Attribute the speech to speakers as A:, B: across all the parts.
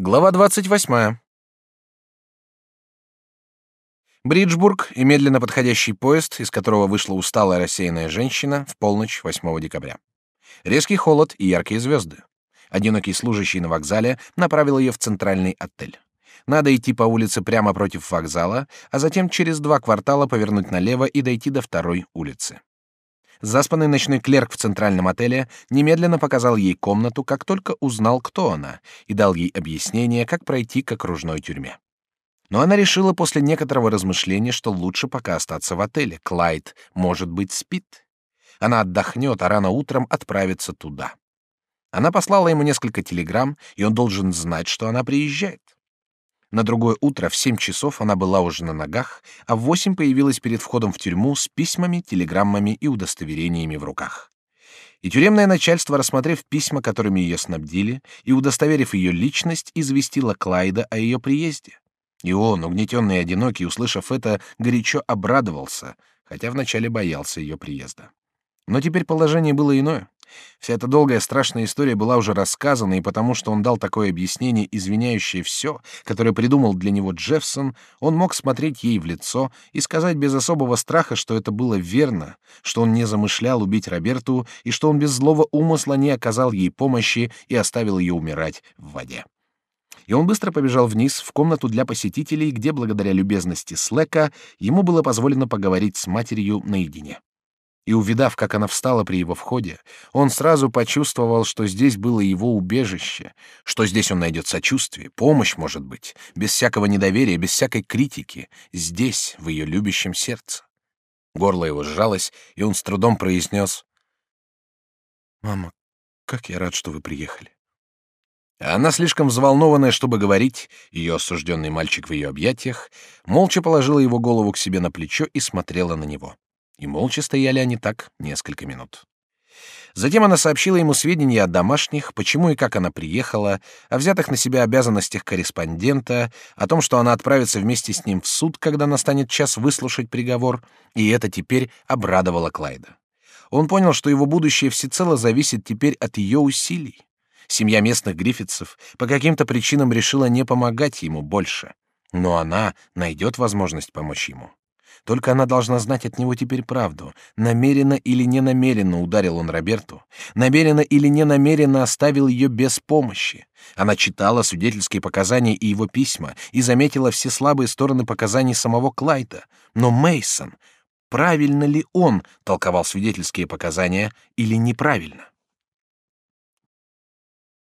A: Глава 28. Бриджбург и медленно подходящий поезд, из которого вышла усталая рассеянная женщина в полночь 8 декабря. Резкий холод и яркие звезды. Одинокий служащий на вокзале направил ее в центральный отель. Надо идти по улице прямо против вокзала, а затем через два квартала повернуть налево и дойти до второй улицы. Заспанный ночной клерк в центральном отеле немедленно показал ей комнату, как только узнал, кто она, и дал ей объяснение, как пройти к окружной тюрьме. Но она решила после некоторого размышления, что лучше пока остаться в отеле. Клайд, может быть, спит. Она отдохнет, а рано утром отправится туда. Она послала ему несколько телеграмм, и он должен знать, что она приезжает. На другое утро в семь часов она была уже на ногах, а в восемь появилась перед входом в тюрьму с письмами, телеграммами и удостоверениями в руках. И тюремное начальство, рассмотрев письма, которыми ее снабдили, и удостоверив ее личность, известило Клайда о ее приезде. И он, угнетенный и одинокий, услышав это, горячо обрадовался, хотя вначале боялся ее приезда. Но теперь положение было иное. Вся эта долгая страшная история была уже рассказана, и потому что он дал такое объяснение, извиняющее все, которое придумал для него Джеффсон, он мог смотреть ей в лицо и сказать без особого страха, что это было верно, что он не замышлял убить Роберту и что он без злого умысла не оказал ей помощи и оставил ее умирать в воде. И он быстро побежал вниз в комнату для посетителей, где, благодаря любезности Слэка, ему было позволено поговорить с матерью наедине и увидав, как она встала при его входе, он сразу почувствовал, что здесь было его убежище, что здесь он найдет сочувствие, помощь, может быть, без всякого недоверия, без всякой критики, здесь, в ее любящем сердце. Горло его сжалось, и он с трудом произнес «Мама, как я рад, что вы приехали». Она, слишком взволнованная, чтобы говорить, ее осужденный мальчик в ее объятиях, молча положила его голову к себе на плечо и смотрела на него. И молча стояли они так несколько минут. Затем она сообщила ему сведения о домашних, почему и как она приехала, о взятых на себя обязанностях корреспондента, о том, что она отправится вместе с ним в суд, когда настанет час выслушать приговор, и это теперь обрадовало Клайда. Он понял, что его будущее всецело зависит теперь от ее усилий. Семья местных Гриффитсов по каким-то причинам решила не помогать ему больше, но она найдет возможность помочь ему. Только она должна знать от него теперь правду. Намеренно или не намеренно ударил он Роберту, намеренно или не намеренно оставил ее без помощи. Она читала свидетельские показания и его письма и заметила все слабые стороны показаний самого Клайда. Но Мейсон, правильно ли он толковал свидетельские показания или неправильно?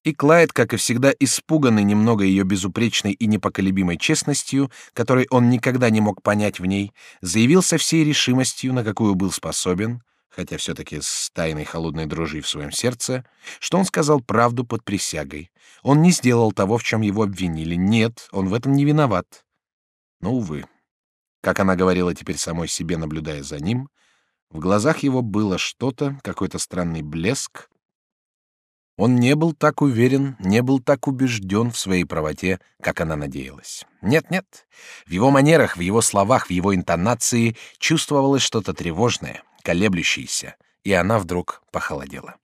A: И Клайд, как и всегда, испуганный немного ее безупречной и непоколебимой честностью, которой он никогда не мог понять в ней, заявил со всей решимостью, на какую был способен, хотя все-таки с тайной холодной дрожью в своем сердце, что он сказал правду под присягой. Он не сделал того, в чем его обвинили. Нет, он в этом не виноват. Но, увы, как она говорила теперь самой себе, наблюдая за ним, в глазах его было что-то, какой-то странный блеск, он не был так уверен, не был так убежден в своей правоте, как она надеялась. Нет-нет, в его манерах, в его словах, в его интонации чувствовалось что-то тревожное, колеблющееся, и она вдруг похолодела.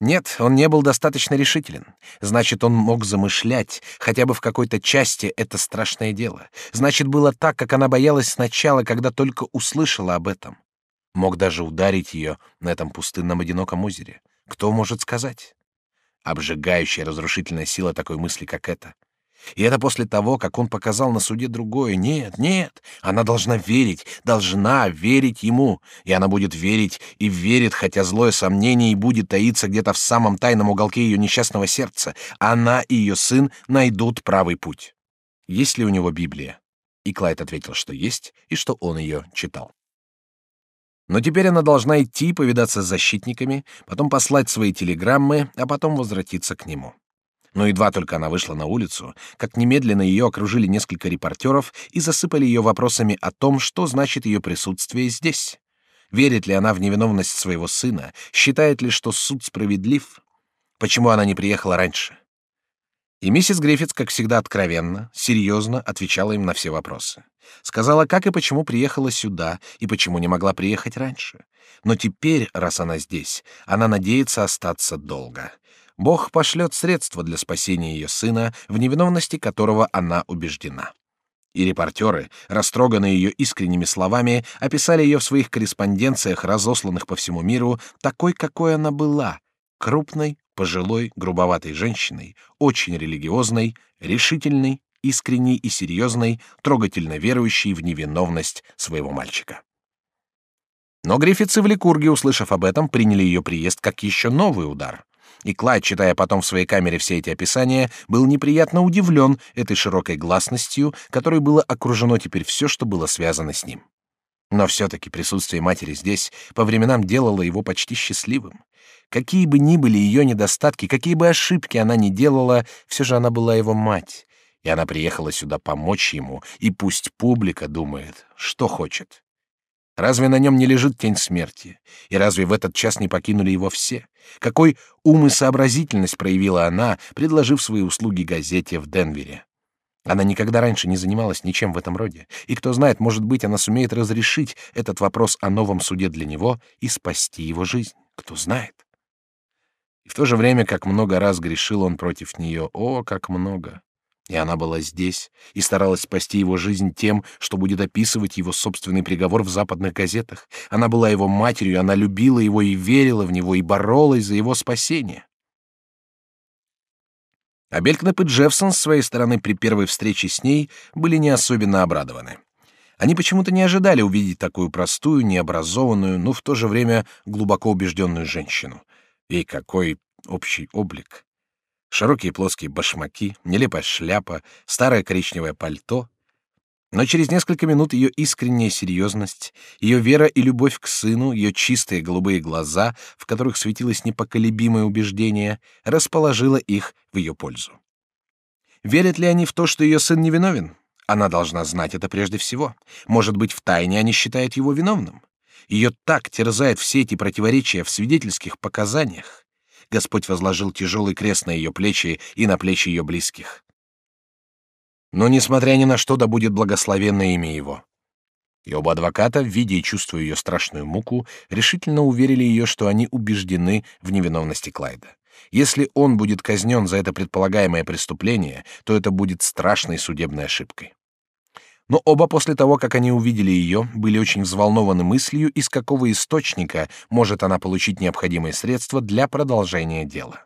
A: Нет, он не был достаточно решителен. Значит, он мог замышлять, хотя бы в какой-то части, это страшное дело. Значит, было так, как она боялась сначала, когда только услышала об этом. Мог даже ударить ее на этом пустынном одиноком озере. Кто может сказать? Обжигающая разрушительная сила такой мысли, как эта. И это после того, как он показал на суде другое. Нет, нет, она должна верить, должна верить ему. И она будет верить и верит, хотя злое сомнение и будет таиться где-то в самом тайном уголке ее несчастного сердца. Она и ее сын найдут правый путь. Есть ли у него Библия? И Клайд ответил, что есть, и что он ее читал. Но теперь она должна идти повидаться с защитниками, потом послать свои телеграммы, а потом возвратиться к нему. Но едва только она вышла на улицу, как немедленно ее окружили несколько репортеров и засыпали ее вопросами о том, что значит ее присутствие здесь. Верит ли она в невиновность своего сына? Считает ли, что суд справедлив? Почему она не приехала раньше? И миссис Гриффитс, как всегда откровенно, серьезно отвечала им на все вопросы. Сказала, как и почему приехала сюда, и почему не могла приехать раньше. Но теперь, раз она здесь, она надеется остаться долго. Бог пошлет средства для спасения ее сына, в невиновности которого она убеждена. И репортеры, растроганные ее искренними словами, описали ее в своих корреспонденциях, разосланных по всему миру, такой, какой она была, крупной, пожилой, грубоватой женщиной, очень религиозной, решительной, искренней и серьезной, трогательно верующей в невиновность своего мальчика. Но Гриффитсы в Ликурге, услышав об этом, приняли ее приезд как еще новый удар. И Клайд, читая потом в своей камере все эти описания, был неприятно удивлен этой широкой гласностью, которой было окружено теперь все, что было связано с ним. Но все-таки присутствие матери здесь по временам делало его почти счастливым. Какие бы ни были ее недостатки, какие бы ошибки она ни делала, все же она была его мать, и она приехала сюда помочь ему, и пусть публика думает, что хочет. Разве на нем не лежит тень смерти? И разве в этот час не покинули его все? Какой ум и сообразительность проявила она, предложив свои услуги газете в Денвере? Она никогда раньше не занималась ничем в этом роде, и кто знает, может быть, она сумеет разрешить этот вопрос о новом суде для него и спасти его жизнь. Кто знает? И в то же время, как много раз грешил он против нее, о, как много! И она была здесь и старалась спасти его жизнь тем, что будет описывать его собственный приговор в западных газетах. Она была его матерью, она любила его и верила в него, и боролась за его спасение. А Белькнеп и Джеффсон с своей стороны при первой встрече с ней были не особенно обрадованы. Они почему-то не ожидали увидеть такую простую, необразованную, но в то же время глубоко убежденную женщину. И какой общий облик! широкие плоские башмаки, нелепая шляпа, старое коричневое пальто. Но через несколько минут ее искренняя серьезность, ее вера и любовь к сыну, ее чистые голубые глаза, в которых светилось непоколебимое убеждение, расположило их в ее пользу. Верят ли они в то, что ее сын невиновен? Она должна знать это прежде всего. Может быть, в тайне они считают его виновным. Ее так терзают все эти противоречия в свидетельских показаниях. Господь возложил тяжелый крест на ее плечи и на плечи ее близких. Но, несмотря ни на что, да будет благословенное имя его. И оба адвоката, видя и чувствуя ее страшную муку, решительно уверили ее, что они убеждены в невиновности Клайда. Если он будет казнен за это предполагаемое преступление, то это будет страшной судебной ошибкой. Но оба после того, как они увидели ее, были очень взволнованы мыслью, из какого источника может она получить необходимые средства для продолжения дела.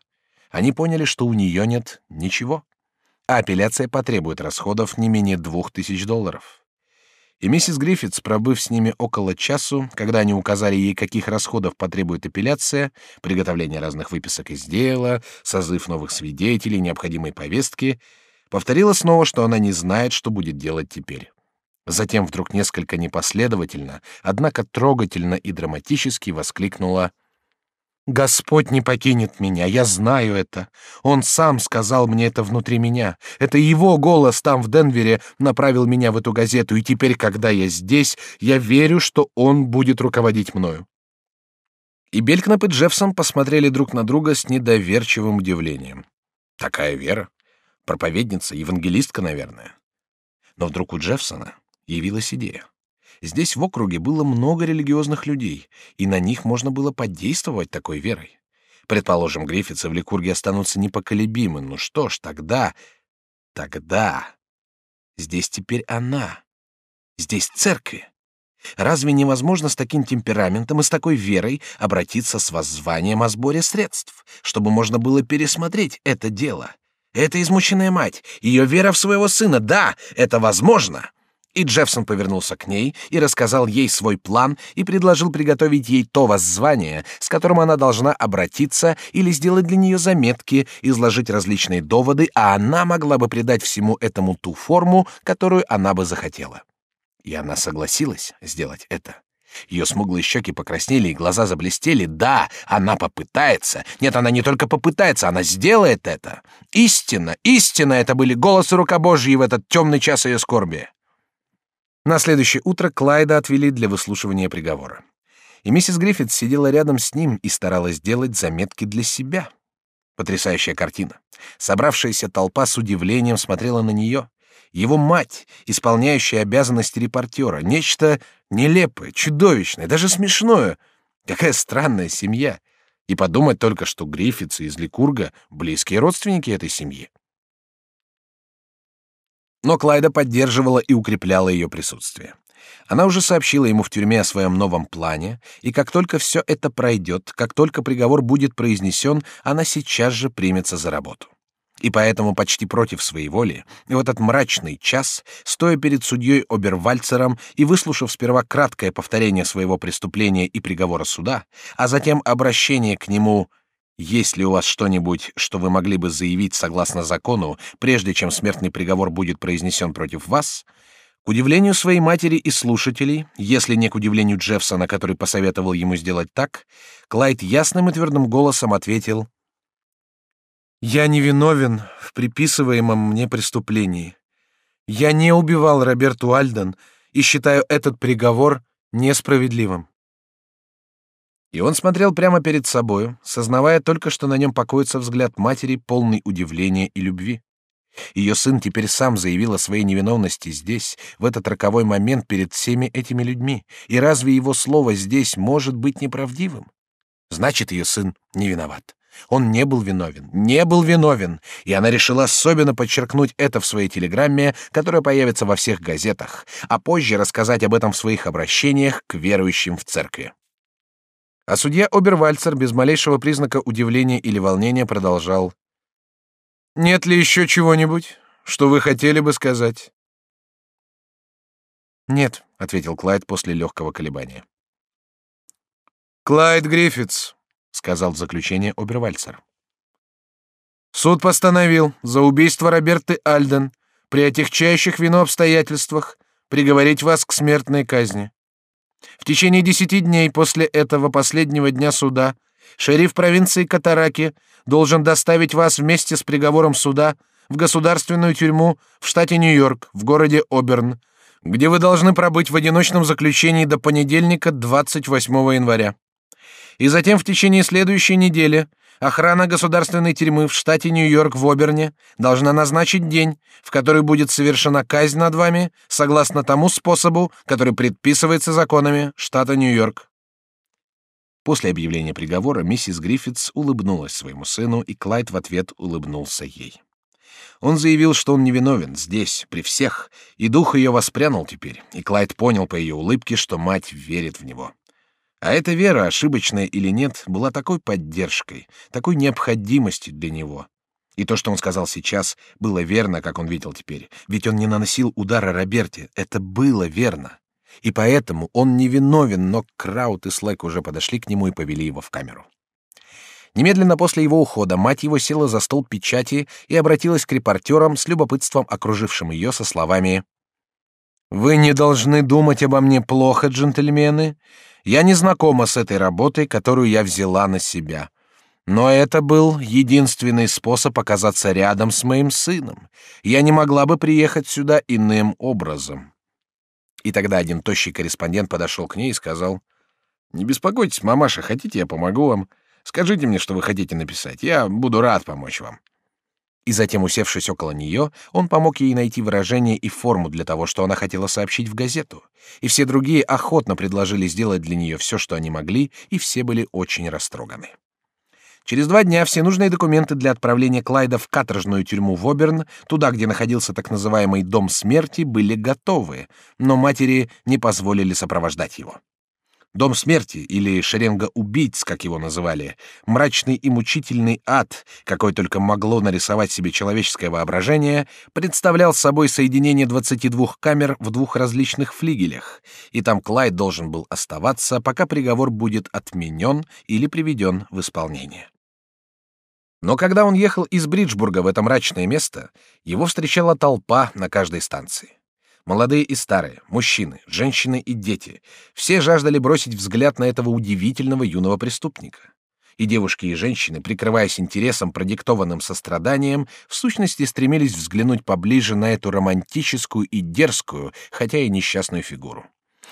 A: Они поняли, что у нее нет ничего, а апелляция потребует расходов не менее двух тысяч долларов. И миссис Гриффитс, пробыв с ними около часу, когда они указали ей, каких расходов потребует апелляция, приготовление разных выписок из дела, созыв новых свидетелей, необходимые повестки, повторила снова, что она не знает, что будет делать теперь. Затем вдруг несколько непоследовательно, однако трогательно и драматически воскликнула Господь не покинет меня, я знаю это. Он сам сказал мне это внутри меня. Это его голос там в Денвере направил меня в эту газету, и теперь, когда я здесь, я верю, что он будет руководить мною. И Белькнап и Джеффсон посмотрели друг на друга с недоверчивым удивлением. Такая вера проповедница, евангелистка, наверное. Но вдруг у Джеффсона явилась идея. Здесь в округе было много религиозных людей, и на них можно было подействовать такой верой. Предположим, Гриффитсы в Ликурге останутся непоколебимы. Ну что ж, тогда... Тогда... Здесь теперь она. Здесь церкви. Разве невозможно с таким темпераментом и с такой верой обратиться с воззванием о сборе средств, чтобы можно было пересмотреть это дело это измученная мать, ее вера в своего сына. Да, это возможно. И Джеффсон повернулся к ней и рассказал ей свой план и предложил приготовить ей то воззвание, с которым она должна обратиться или сделать для нее заметки, изложить различные доводы, а она могла бы придать всему этому ту форму, которую она бы захотела. И она согласилась сделать это. Ее смуглые щеки покраснели и глаза заблестели. Да, она попытается. Нет, она не только попытается, она сделает это. Истинно, истинно это были голос и рука Божьи в этот темный час ее скорби. На следующее утро Клайда отвели для выслушивания приговора. И миссис Гриффит сидела рядом с ним и старалась делать заметки для себя. Потрясающая картина. Собравшаяся толпа с удивлением смотрела на нее его мать, исполняющая обязанности репортера, нечто нелепое, чудовищное, даже смешное. Какая странная семья. И подумать только, что Гриффитсы из Ликурга — близкие родственники этой семьи. Но Клайда поддерживала и укрепляла ее присутствие. Она уже сообщила ему в тюрьме о своем новом плане, и как только все это пройдет, как только приговор будет произнесен, она сейчас же примется за работу. И поэтому почти против своей воли, в этот мрачный час, стоя перед судьей Обервальцером и выслушав сперва краткое повторение своего преступления и приговора суда, а затем обращение к нему есть ли у вас что-нибудь, что вы могли бы заявить согласно закону, прежде чем смертный приговор будет произнесен против вас? К удивлению своей матери и слушателей, если не к удивлению Джеффсона, который посоветовал ему сделать так, Клайд ясным и твердым голосом ответил: "Я не виновен в приписываемом мне преступлении. Я не убивал Роберту Альден и считаю этот приговор несправедливым". И он смотрел прямо перед собою, сознавая только, что на нем покоится взгляд матери, полный удивления и любви. Ее сын теперь сам заявил о своей невиновности здесь, в этот роковой момент перед всеми этими людьми. И разве его слово здесь может быть неправдивым? Значит, ее сын не виноват. Он не был виновен, не был виновен, и она решила особенно подчеркнуть это в своей телеграмме, которая появится во всех газетах, а позже рассказать об этом в своих обращениях к верующим в церкви. А судья Обервальцер без малейшего признака удивления или волнения продолжал. «Нет ли еще чего-нибудь, что вы хотели бы сказать?» «Нет», — ответил Клайд после легкого колебания. «Клайд Гриффитс», — сказал в заключение Обервальцер. «Суд постановил за убийство Роберты Альден при отягчающих вину обстоятельствах приговорить вас к смертной казни. В течение десяти дней после этого последнего дня суда шериф провинции Катараки должен доставить вас вместе с приговором суда в государственную тюрьму в штате Нью-Йорк, в городе Оберн, где вы должны пробыть в одиночном заключении до понедельника, 28 января. И затем в течение следующей недели Охрана государственной тюрьмы в штате Нью-Йорк в Оберне должна назначить день, в который будет совершена казнь над вами, согласно тому способу, который предписывается законами штата Нью-Йорк. После объявления приговора миссис Гриффитс улыбнулась своему сыну, и Клайд в ответ улыбнулся ей. Он заявил, что он невиновен здесь, при всех, и дух ее воспрянул теперь, и Клайд понял по ее улыбке, что мать верит в него. А эта вера, ошибочная или нет, была такой поддержкой, такой необходимостью для него. И то, что он сказал сейчас, было верно, как он видел теперь. Ведь он не наносил удара Роберте. Это было верно. И поэтому он не виновен, но Краут и Слэк уже подошли к нему и повели его в камеру. Немедленно после его ухода мать его села за стол печати и обратилась к репортерам с любопытством, окружившим ее, со словами «Вы не должны думать обо мне плохо, джентльмены. Я не знакома с этой работой, которую я взяла на себя. Но это был единственный способ оказаться рядом с моим сыном. Я не могла бы приехать сюда иным образом. И тогда один тощий корреспондент подошел к ней и сказал: "Не беспокойтесь, мамаша, хотите, я помогу вам. Скажите мне, что вы хотите написать. Я буду рад помочь вам" и затем, усевшись около нее, он помог ей найти выражение и форму для того, что она хотела сообщить в газету. И все другие охотно предложили сделать для нее все, что они могли, и все были очень растроганы. Через два дня все нужные документы для отправления Клайда в каторжную тюрьму в Оберн, туда, где находился так называемый дом смерти, были готовы, но матери не позволили сопровождать его. Дом смерти или шеренга убийц, как его называли, мрачный и мучительный ад, какой только могло нарисовать себе человеческое воображение, представлял собой соединение 22 камер в двух различных флигелях, и там Клайд должен был оставаться, пока приговор будет отменен или приведен в исполнение. Но когда он ехал из Бриджбурга в это мрачное место, его встречала толпа на каждой станции. Молодые и старые, мужчины, женщины и дети — все жаждали бросить взгляд на этого удивительного юного преступника. И девушки и женщины, прикрываясь интересом, продиктованным состраданием, в сущности стремились взглянуть поближе на эту романтическую и дерзкую, хотя и несчастную фигуру.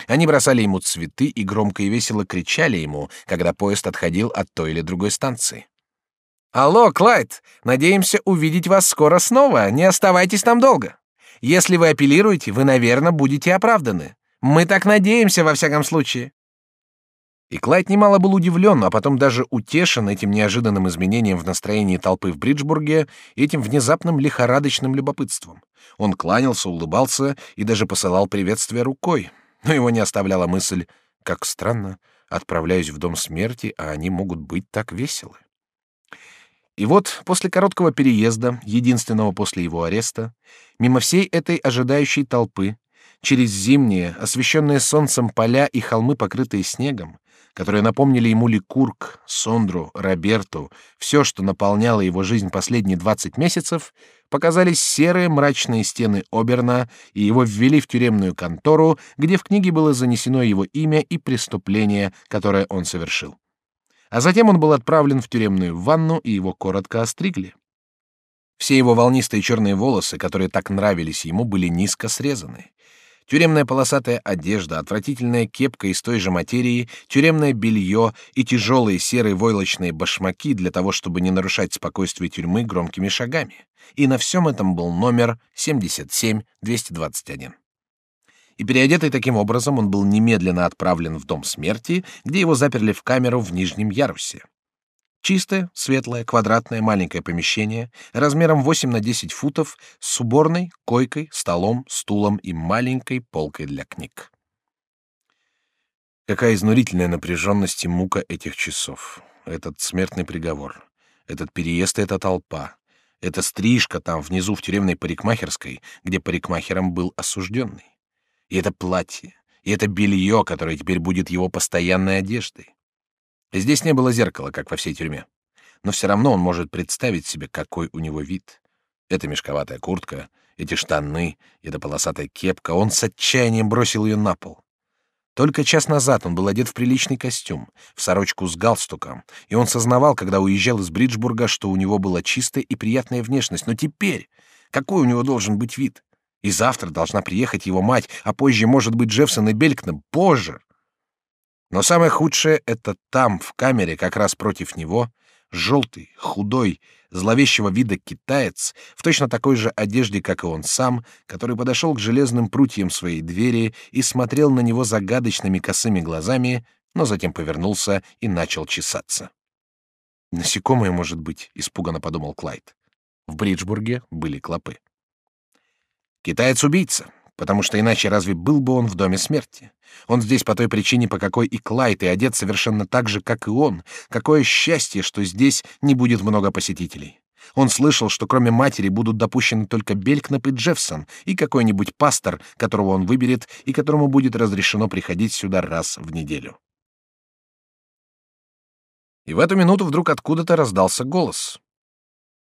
A: Они бросали ему цветы и громко и весело кричали ему, когда поезд отходил от той или другой станции. «Алло, Клайд! Надеемся увидеть вас скоро снова. Не оставайтесь там долго!» Если вы апеллируете, вы, наверное, будете оправданы. Мы так надеемся во всяком случае. И Клайд немало был удивлен, а потом даже утешен этим неожиданным изменением в настроении толпы в Бриджбурге и этим внезапным лихорадочным любопытством. Он кланялся, улыбался и даже посылал приветствие рукой, но его не оставляла мысль, как странно, отправляюсь в дом смерти, а они могут быть так веселы. И вот после короткого переезда, единственного после его ареста, мимо всей этой ожидающей толпы, через зимние, освещенные солнцем поля и холмы, покрытые снегом, которые напомнили ему Ликург, Сондру, Роберту, все, что наполняло его жизнь последние двадцать месяцев, показались серые мрачные стены Оберна, и его ввели в тюремную контору, где в книге было занесено его имя и преступление, которое он совершил. А затем он был отправлен в тюремную ванну, и его коротко остригли. Все его волнистые черные волосы, которые так нравились ему, были низко срезаны. Тюремная полосатая одежда, отвратительная кепка из той же материи, тюремное белье и тяжелые серые войлочные башмаки для того, чтобы не нарушать спокойствие тюрьмы громкими шагами. И на всем этом был номер 77221. И переодетый таким образом, он был немедленно отправлен в дом смерти, где его заперли в камеру в нижнем ярусе. Чистое, светлое, квадратное маленькое помещение размером 8 на 10 футов с уборной, койкой, столом, стулом и маленькой полкой для книг. Какая изнурительная напряженность и мука этих часов. Этот смертный приговор. Этот переезд и эта толпа. Эта стрижка там внизу в тюремной парикмахерской, где парикмахером был осужденный. И это платье, и это белье, которое теперь будет его постоянной одеждой. Здесь не было зеркала, как во всей тюрьме. Но все равно он может представить себе, какой у него вид. Эта мешковатая куртка, эти штаны, эта полосатая кепка. Он с отчаянием бросил ее на пол. Только час назад он был одет в приличный костюм, в сорочку с галстуком, и он сознавал, когда уезжал из Бриджбурга, что у него была чистая и приятная внешность. Но теперь какой у него должен быть вид? И завтра должна приехать его мать, а позже, может быть, Джеффсон и Белькна. Боже! Но самое худшее — это там, в камере, как раз против него, желтый, худой, зловещего вида китаец, в точно такой же одежде, как и он сам, который подошел к железным прутьям своей двери и смотрел на него загадочными косыми глазами, но затем повернулся и начал чесаться. «Насекомое, может быть», — испуганно подумал Клайд. В Бриджбурге были клопы. Китаец-убийца, потому что иначе разве был бы он в доме смерти? Он здесь по той причине, по какой и Клайд, и одет совершенно так же, как и он. Какое счастье, что здесь не будет много посетителей. Он слышал, что кроме матери будут допущены только Белькнап и Джеффсон и какой-нибудь пастор, которого он выберет и которому будет разрешено приходить сюда раз в неделю. И в эту минуту вдруг откуда-то раздался голос.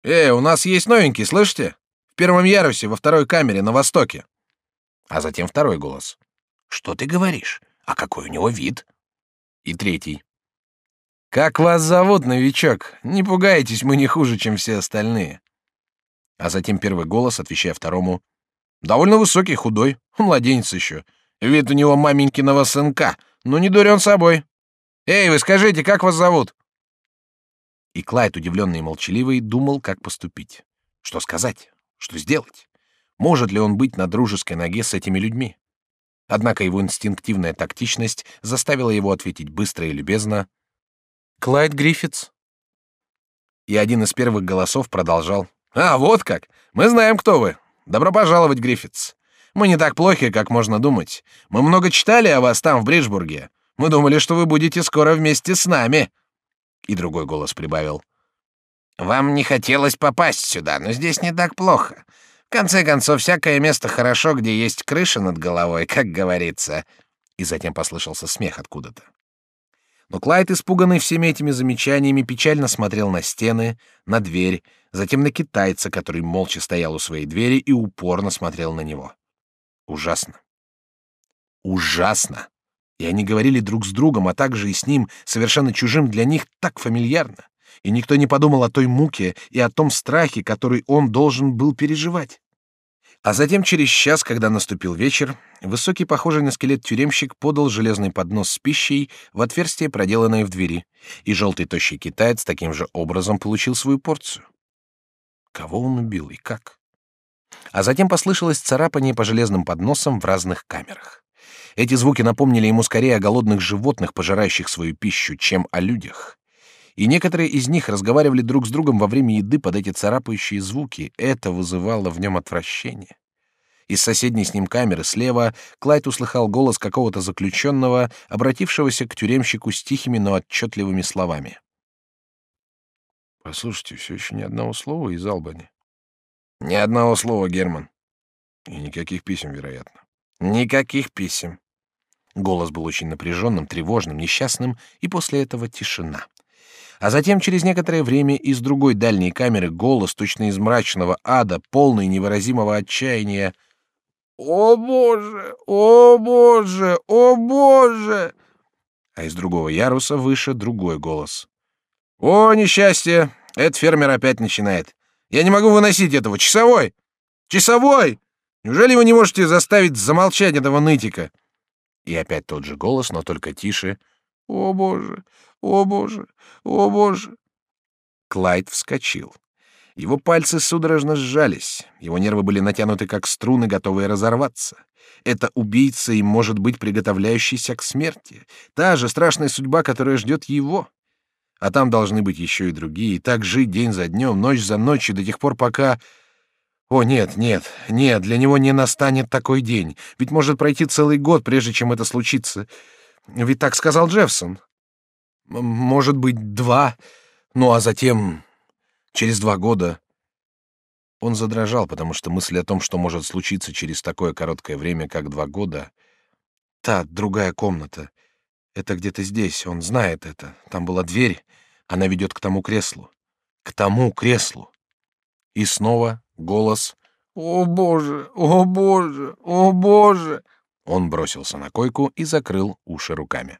A: «Эй, у нас есть новенький, слышите? Первом ярусе, во второй камере, на востоке». А затем второй голос. «Что ты говоришь? А какой у него вид?» И третий. «Как вас зовут, новичок? Не пугайтесь, мы не хуже, чем все остальные». А затем первый голос, отвечая второму. «Довольно высокий, худой, младенец еще. Вид у него маменькиного сынка, но не дурен собой. Эй, вы скажите, как вас зовут?» И Клайд, удивленный и молчаливый, думал, как поступить. Что сказать? Что сделать? Может ли он быть на дружеской ноге с этими людьми? Однако его инстинктивная тактичность заставила его ответить быстро и любезно. «Клайд Гриффитс». И один из первых голосов продолжал. «А, вот как! Мы знаем, кто вы. Добро пожаловать, Гриффитс. Мы не так плохи, как можно думать. Мы много читали о вас там, в Бриджбурге. Мы думали, что вы будете скоро вместе с нами». И другой голос прибавил. «Вам не хотелось попасть сюда, но здесь не так плохо. В конце концов, всякое место хорошо, где есть крыша над головой, как говорится. И затем послышался смех откуда-то. Но Клайд, испуганный всеми этими замечаниями, печально смотрел на стены, на дверь, затем на китайца, который молча стоял у своей двери и упорно смотрел на него. Ужасно. Ужасно. И они говорили друг с другом, а также и с ним, совершенно чужим для них, так фамильярно и никто не подумал о той муке и о том страхе, который он должен был переживать. А затем через час, когда наступил вечер, высокий, похожий на скелет тюремщик подал железный поднос с пищей в отверстие, проделанное в двери, и желтый тощий китаец таким же образом получил свою порцию. Кого он убил и как? А затем послышалось царапание по железным подносам в разных камерах. Эти звуки напомнили ему скорее о голодных животных, пожирающих свою пищу, чем о людях. И некоторые из них разговаривали друг с другом во время еды под эти царапающие звуки. Это вызывало в нем отвращение. Из соседней с ним камеры слева Клайд услыхал голос какого-то заключенного, обратившегося к тюремщику с тихими, но отчетливыми словами.
B: «Послушайте, все еще ни одного слова из Албани».
A: «Ни одного слова, Герман».
B: «И никаких писем, вероятно».
A: «Никаких писем». Голос был очень напряженным, тревожным, несчастным, и после этого тишина. А затем через некоторое время из другой дальней камеры голос, точно из мрачного ада, полный невыразимого отчаяния. «О боже! О боже! О боже!» А из другого яруса выше другой голос. «О, несчастье! Этот фермер опять начинает. Я не могу выносить этого. Часовой! Часовой! Неужели вы не можете заставить замолчать этого нытика?» И опять тот же голос, но только тише. «О, боже! О, боже! О, боже!» Клайд вскочил. Его пальцы судорожно сжались, его нервы были натянуты как струны, готовые разорваться. Это убийца и может быть приготовляющийся к смерти, та же страшная судьба, которая ждет его. А там должны быть еще и другие, так жить день за днем, ночь за ночью до тех пор, пока... О, нет, нет, нет, для него не настанет такой день. Ведь может пройти целый год, прежде чем это случится. Ведь так сказал Джеффсон. Может быть, два. Ну, а затем, через два года... Он задрожал, потому что мысль о том, что может случиться через такое короткое время, как два года... Та, другая комната. Это где-то здесь, он знает это. Там была дверь, она ведет к тому креслу. К тому креслу. И снова голос «О, Боже! О, Боже! О, Боже!» Он бросился на койку и закрыл уши руками.